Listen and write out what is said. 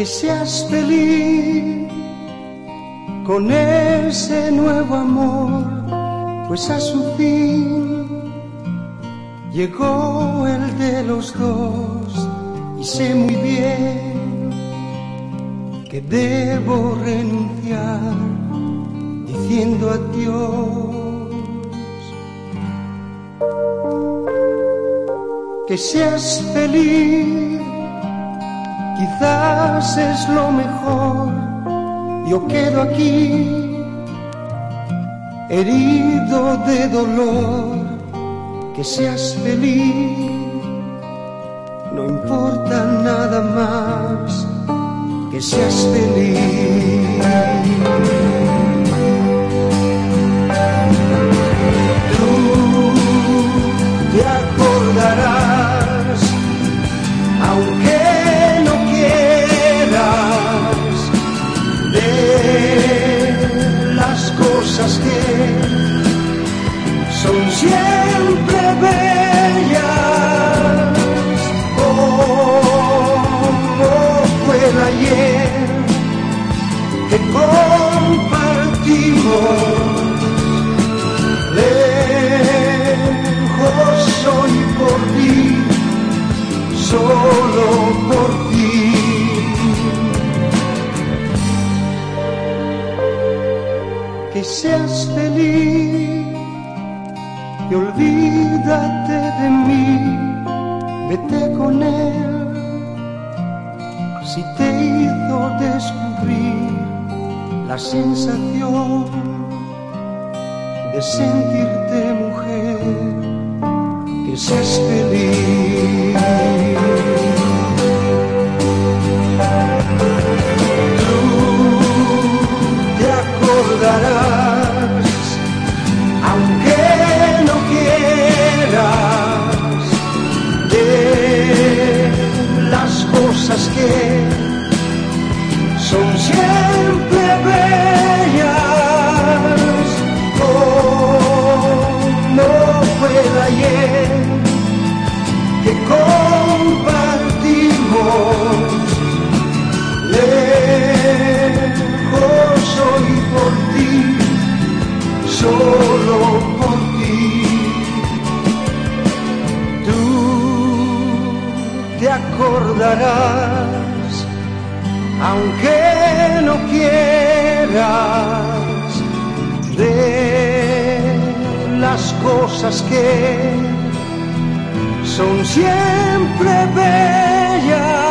que seas feliz con ese nuevo amor, pues a su fin llegó el de los dos y sé muy bien que debo renunciar diciendo adiós. Que seas feliz, quizás es lo mejor. Yo quedo aquí, herido de dolor. Que seas feliz, no importa nada más. Que seas feliz. Son siempre bellas, como fue el ayer que compartimos. lejos soy por ti, solo por ti. Que seas feliz y olvídate de mí, vete con él. Si te hizo descubrir la sensación de sentirte mujer, que seas feliz. Cosas que son siempre aunque no quieras de las cosas que son siempre bellas